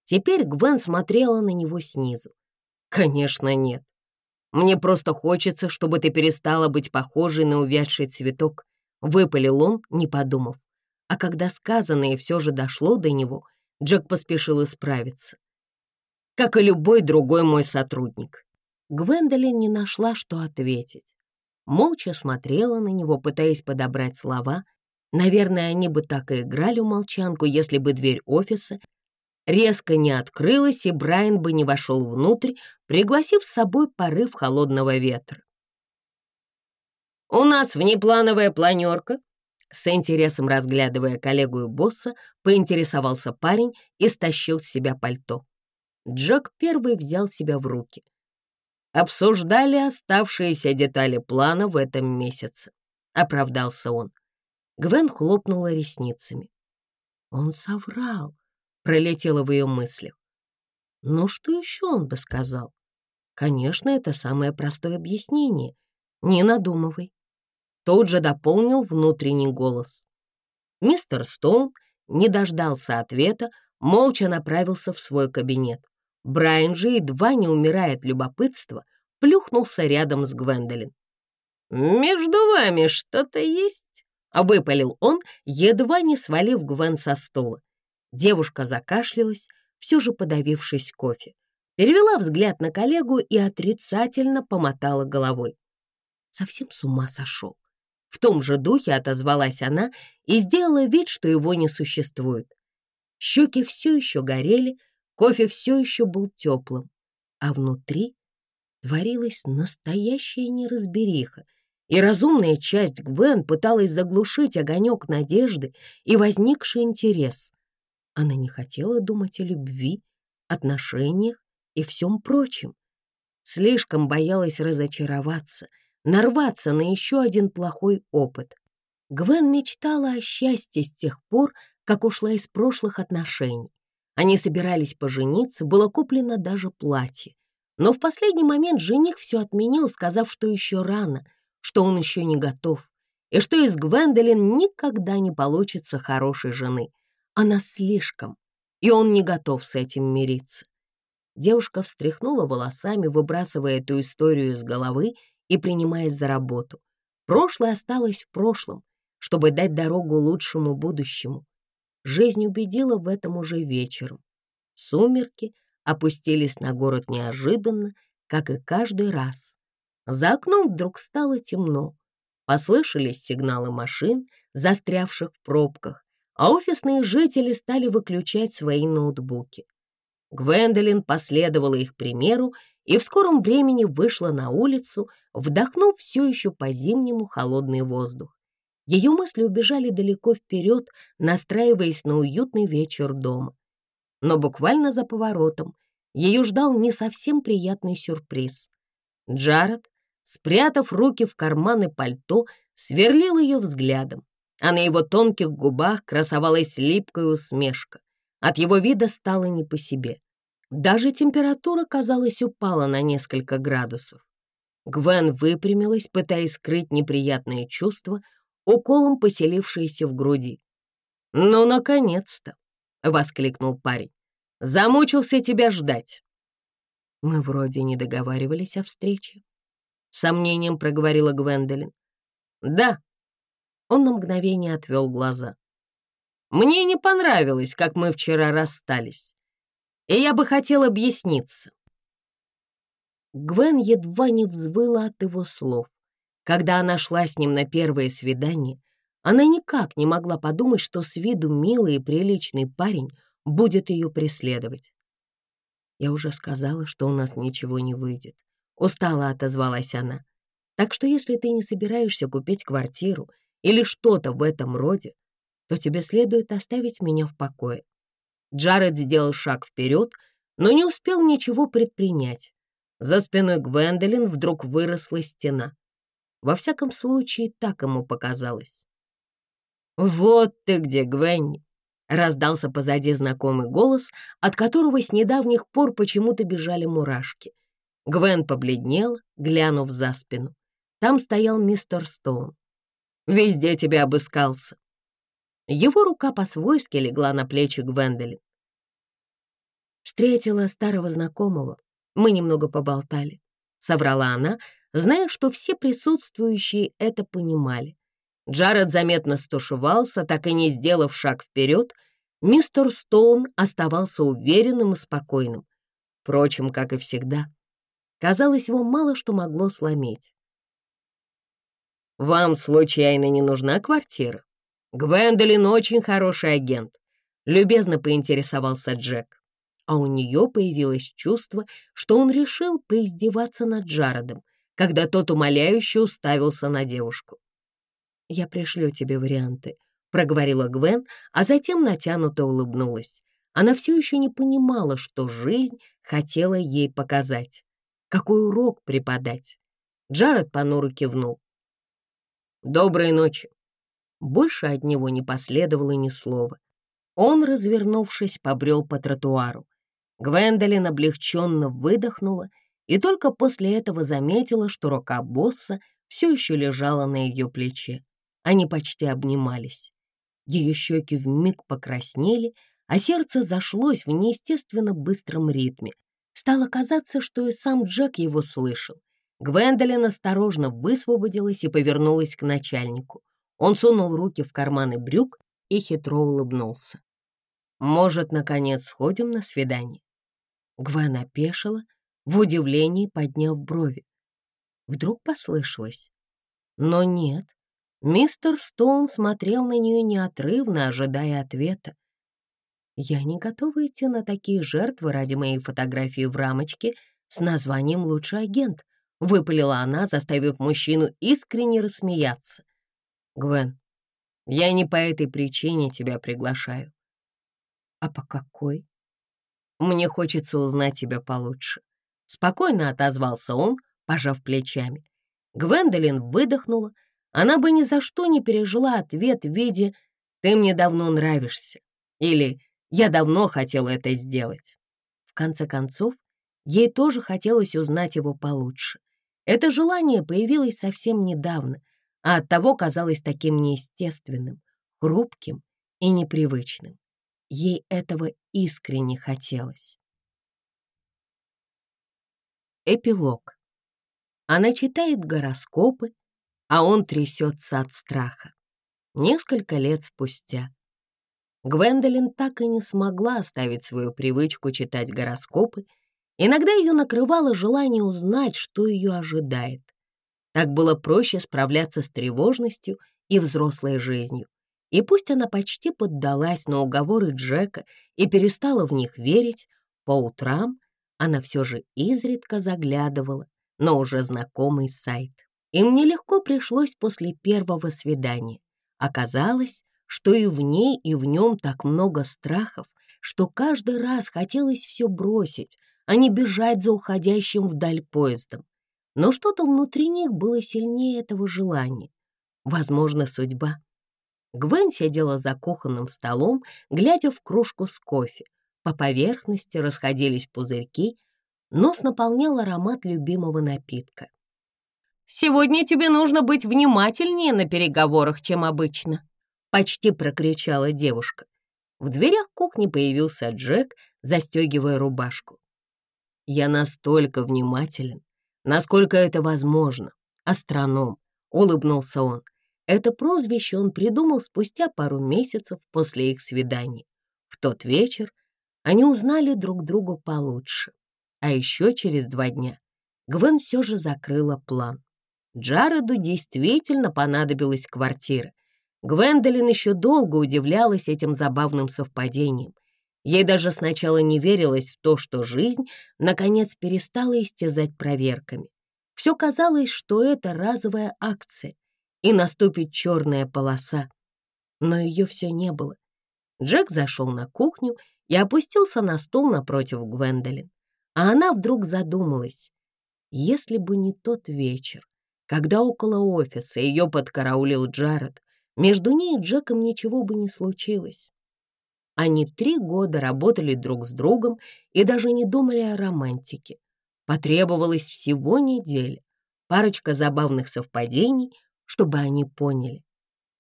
Теперь Гвен смотрела на него снизу. «Конечно нет. Мне просто хочется, чтобы ты перестала быть похожей на увядший цветок», — выпалил он, не подумав. А когда сказанное все же дошло до него, Джек поспешил исправиться. «Как и любой другой мой сотрудник». Гвендолин не нашла, что ответить. Молча смотрела на него, пытаясь подобрать слова, Наверное, они бы так и играли в молчанку, если бы дверь офиса резко не открылась, и Брайан бы не вошел внутрь, пригласив с собой порыв холодного ветра. «У нас внеплановая планерка», с интересом разглядывая коллегу и босса, поинтересовался парень и стащил с себя пальто. Джек первый взял себя в руки. Обсуждали оставшиеся детали плана в этом месяце, оправдался он. Гвен хлопнула ресницами. Он соврал, пролетело в ее мыслях. Ну что еще он бы сказал? Конечно, это самое простое объяснение. Не надумывай. Тут же дополнил внутренний голос. Мистер Стоун не дождался ответа, молча направился в свой кабинет. Брайан же, едва не умирая от любопытства, плюхнулся рядом с Гвендолин. «Между вами что-то есть?» — выпалил он, едва не свалив Гвен со стула. Девушка закашлялась, все же подавившись кофе. Перевела взгляд на коллегу и отрицательно помотала головой. Совсем с ума сошел. В том же духе отозвалась она и сделала вид, что его не существует. Щеки все еще горели, кофе все еще был теплым, а внутри творилась настоящая неразбериха — и разумная часть Гвен пыталась заглушить огонек надежды и возникший интерес. Она не хотела думать о любви, отношениях и всем прочем. Слишком боялась разочароваться, нарваться на еще один плохой опыт. Гвен мечтала о счастье с тех пор, как ушла из прошлых отношений. Они собирались пожениться, было куплено даже платье. Но в последний момент жених все отменил, сказав, что еще рано — что он еще не готов, и что из Гвендолин никогда не получится хорошей жены. Она слишком, и он не готов с этим мириться. Девушка встряхнула волосами, выбрасывая эту историю из головы и принимаясь за работу. Прошлое осталось в прошлом, чтобы дать дорогу лучшему будущему. Жизнь убедила в этом уже вечером. Сумерки опустились на город неожиданно, как и каждый раз, за окном вдруг стало темно. Послышались сигналы машин, застрявших в пробках, а офисные жители стали выключать свои ноутбуки. Гвендолин последовала их примеру и в скором времени вышла на улицу, вдохнув все еще по-зимнему холодный воздух. Ее мысли убежали далеко вперед, настраиваясь на уютный вечер дома. Но буквально за поворотом ее ждал не совсем приятный сюрприз. Джаред спрятав руки в карманы пальто, сверлил ее взглядом, а на его тонких губах красовалась липкая усмешка. От его вида стало не по себе. Даже температура, казалось, упала на несколько градусов. Гвен выпрямилась, пытаясь скрыть неприятное чувство, уколом поселившееся в груди. «Ну, наконец-то!» — воскликнул парень. «Замучился тебя ждать!» Мы вроде не договаривались о встрече. — сомнением проговорила Гвендолин. «Да, Он на мгновение отвел глаза. «Мне не понравилось, как мы вчера расстались, и я бы хотел объясниться». Гвен едва не взвыла от его слов. Когда она шла с ним на первое свидание, она никак не могла подумать, что с виду милый и приличный парень будет ее преследовать. «Я уже сказала, что у нас ничего не выйдет», — устало отозвалась она. «Так что если ты не собираешься купить квартиру или что-то в этом роде, то тебе следует оставить меня в покое». Джаред сделал шаг вперед, но не успел ничего предпринять. За спиной Гвендолин вдруг выросла стена. Во всяком случае, так ему показалось. «Вот ты где, Гвенни!» — раздался позади знакомый голос, от которого с недавних пор почему-то бежали мурашки. Гвен побледнел, глянув за спину. Там стоял мистер Стоун. «Везде тебя обыскался». Его рука по-свойски легла на плечи Гвендолин. Встретила старого знакомого. Мы немного поболтали. Соврала она, зная, что все присутствующие это понимали. Джаред заметно стушевался, так и не сделав шаг вперед. Мистер Стоун оставался уверенным и спокойным. Впрочем, как и всегда. Казалось, его мало что могло сломить. «Вам, случайно, не нужна квартира? Гвендолин очень хороший агент», — любезно поинтересовался Джек. А у нее появилось чувство, что он решил поиздеваться над Джаредом, когда тот умоляюще уставился на девушку. «Я пришлю тебе варианты», — проговорила Гвен, а затем натянуто улыбнулась. Она все еще не понимала, что жизнь хотела ей показать. Какой урок преподать? Джаред понуро кивнул. «Доброй ночи». Больше от него не последовало ни слова. Он, развернувшись, побрел по тротуару. Гвендолин облегченно выдохнула и только после этого заметила, что рука босса все еще лежала на ее плече. Они почти обнимались. Ее щеки вмиг покраснели, а сердце зашлось в неестественно быстром ритме. Стало казаться, что и сам Джек его слышал. Гвендолин осторожно высвободилась и повернулась к начальнику. Он сунул руки в карманы брюк и хитро улыбнулся. «Может, наконец сходим на свидание?» Гвен опешила, в удивлении подняв брови. Вдруг послышалось. Но нет, Мистер Стоун смотрел на нее неотрывно, ожидая ответа. «Я не готова идти на такие жертвы ради моей фотографии в рамочке с названием «Лучший агент», — выпалила она, заставив мужчину искренне рассмеяться. «Гвен, я не по этой причине тебя приглашаю». «А по какой?» «Мне хочется узнать тебя получше». Спокойно отозвался он, пожав плечами. Гвендолин выдохнула, она бы ни за что не пережила ответ в виде «ты мне давно нравишься» или «я давно хотела это сделать». В конце концов, ей тоже хотелось узнать его получше. Это желание появилось совсем недавно, а оттого казалось таким неестественным, хрупким и непривычным. Ей этого искренне хотелось. Эпилог. Она читает гороскопы, а он трясется от страха. Несколько лет спустя. Гвендолин так и не смогла оставить свою привычку читать гороскопы. Иногда ее накрывало желание узнать, что ее ожидает. Так было проще справляться с тревожностью и взрослой жизнью. И пусть она почти поддалась на уговоры Джека и перестала в них верить, по утрам она все же изредка заглядывала на уже знакомый сайт. Им нелегко пришлось после первого свидания. Оказалось, что и в ней, и в нем так много страхов, что каждый раз хотелось все бросить, а не бежать за уходящим вдаль поездом. Но что-то внутри них было сильнее этого желания. Возможно, судьба. Гвен сидела за кухонным столом, глядя в кружку с кофе. По поверхности расходились пузырьки, нос наполнял аромат любимого напитка. «Сегодня тебе нужно быть внимательнее на переговорах, чем обычно», — почти прокричала девушка. В дверях кухни появился Джек, застегивая рубашку. «Я настолько внимателен, насколько это возможно. Астроном», — улыбнулся он. Это прозвище он придумал спустя пару месяцев после их свидания. В тот вечер они узнали друг друга получше. А еще через два дня Гвен все же закрыла план. Джареду действительно понадобилась квартира. Гвендолин еще долго удивлялась этим забавным совпадением. Ей даже сначала не верилось в то, что жизнь, наконец, перестала истязать проверками. Все казалось, что это разовая акция, и наступит черная полоса. Но ее все не было. Джек зашел на кухню и опустился на стул напротив Гвендолин. А она вдруг задумалась. Если бы не тот вечер, когда около офиса ее подкараулил Джаред, между ней и Джеком ничего бы не случилось. Они три года работали друг с другом и даже не думали о романтике. Потребовалось всего неделя, парочка забавных совпадений, чтобы они поняли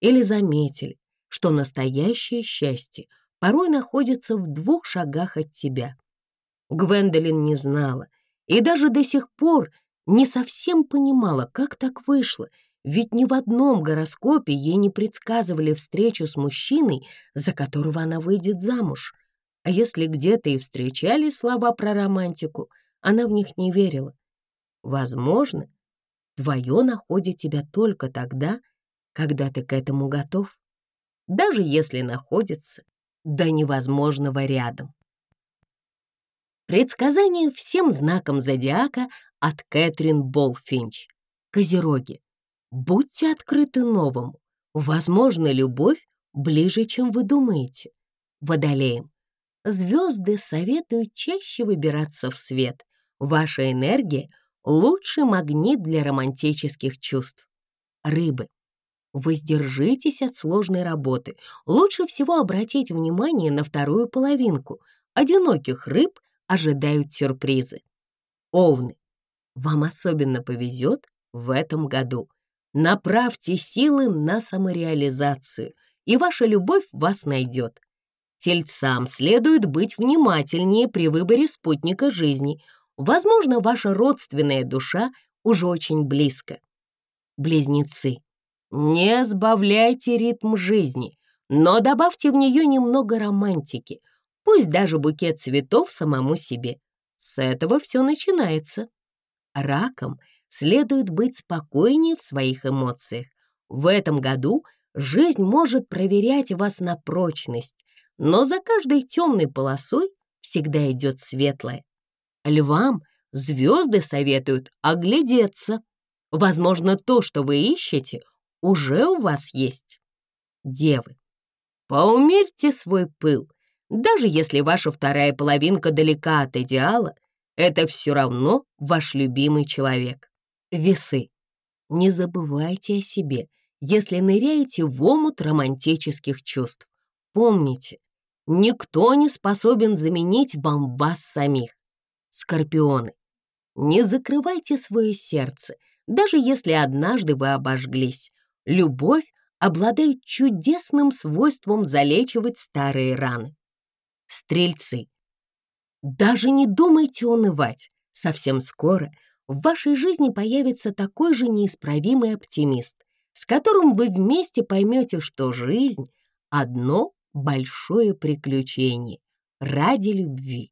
или заметили, что настоящее счастье порой находится в двух шагах от тебя. Гвендолин не знала и даже до сих пор не совсем понимала, как так вышло, ведь ни в одном гороскопе ей не предсказывали встречу с мужчиной, за которого она выйдет замуж. А если где-то и встречали слова про романтику, она в них не верила. Возможно, твое находит тебя только тогда, когда ты к этому готов, даже если находится до невозможного рядом. Предсказание всем знакам зодиака от Кэтрин Болфинч. Козероги. Будьте открыты новому. Возможно, любовь ближе, чем вы думаете. Водолеем. Звезды советуют чаще выбираться в свет. Ваша энергия — лучший магнит для романтических чувств. Рыбы. Воздержитесь от сложной работы. Лучше всего обратить внимание на вторую половинку. Одиноких рыб ожидают сюрпризы. Овны. Вам особенно повезет в этом году. Направьте силы на самореализацию, и ваша любовь вас найдет. Тельцам следует быть внимательнее при выборе спутника жизни. Возможно, ваша родственная душа уже очень близко. Близнецы. Не сбавляйте ритм жизни, но добавьте в нее немного романтики. Пусть даже букет цветов самому себе. С этого все начинается. Раком следует быть спокойнее в своих эмоциях. В этом году жизнь может проверять вас на прочность, но за каждой темной полосой всегда идет светлая. Львам звезды советуют оглядеться. Возможно, то, что вы ищете, уже у вас есть. Девы, поумерьте свой пыл. Даже если ваша вторая половинка далека от идеала, это все равно ваш любимый человек. Весы. Не забывайте о себе, если ныряете в омут романтических чувств. Помните, никто не способен заменить вам вас самих. Скорпионы. Не закрывайте свое сердце, даже если однажды вы обожглись. Любовь обладает чудесным свойством залечивать старые раны. Стрельцы. Даже не думайте унывать. Совсем скоро – в вашей жизни появится такой же неисправимый оптимист, с которым вы вместе поймете, что жизнь — одно большое приключение ради любви.